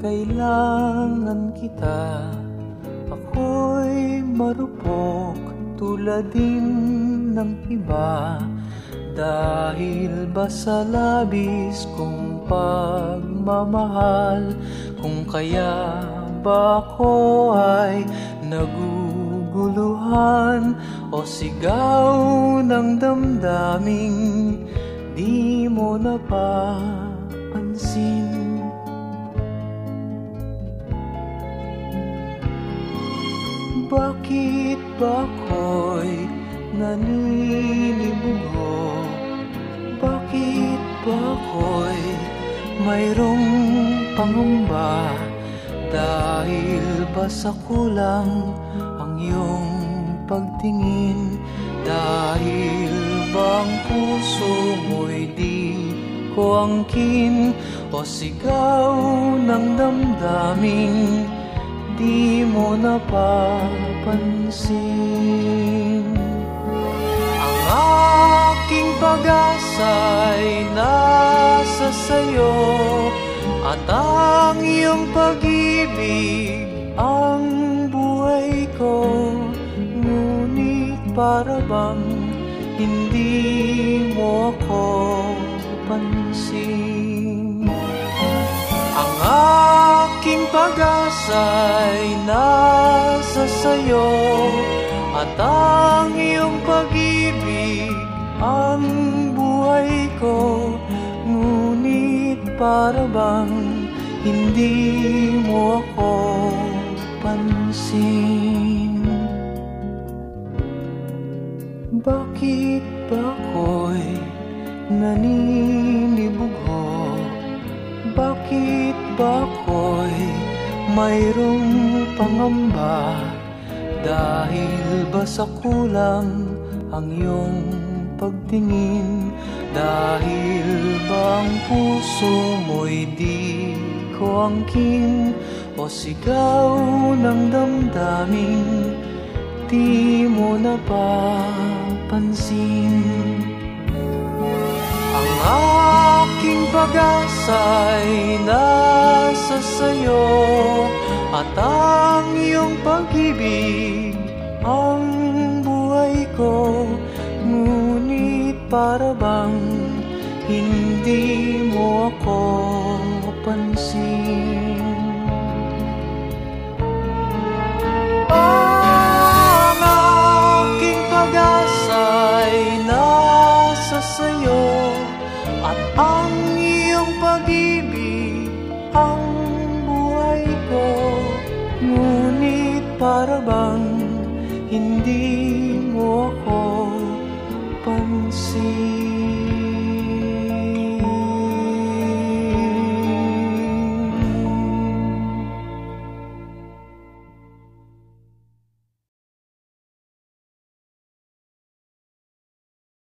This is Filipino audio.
kailangan kita. Ako'y marupok tulad din ng iba. Dahil ba sa labis kong pagmamahal Kung kaya ba ako ay naguguluhan O sigaw ng damdaming di mo napapansin Bakit ba ako'y naninibugo? Bakit ba ako'y mayroong pangamba? Dahil ba sa kulang ang iyong pagtingin? Dahil bang puso mo'y di ko angkin? O sigaw ng damdaming di mo napapansin. Ang aking pag-asa'y nasa sayo At ang iyong pag-ibig ang buhay ko. Ngunit para bang hindi aking pag-asa'y nasa sayo At ang iyong pag-ibig ang buhay ko Ngunit para bang hindi mo ako pansin Bakit ba ako'y naninibugo? Bakit ba ako'y mayroong pangamba? Dahil ba sa kulang ang iyong pagtingin? Dahil ba ang puso mo'y di ko angkin? O sigaw ng damdamin di mo napapansin? Ang aking pag-asa'y nasa sayo At ang iyong pag-ibig ang buhay ko. Ngunit para bang hindi mo ako pansin At ang iyong pag-ibig ang buhay ko. Ngunit para bang hindi mo ako pansin?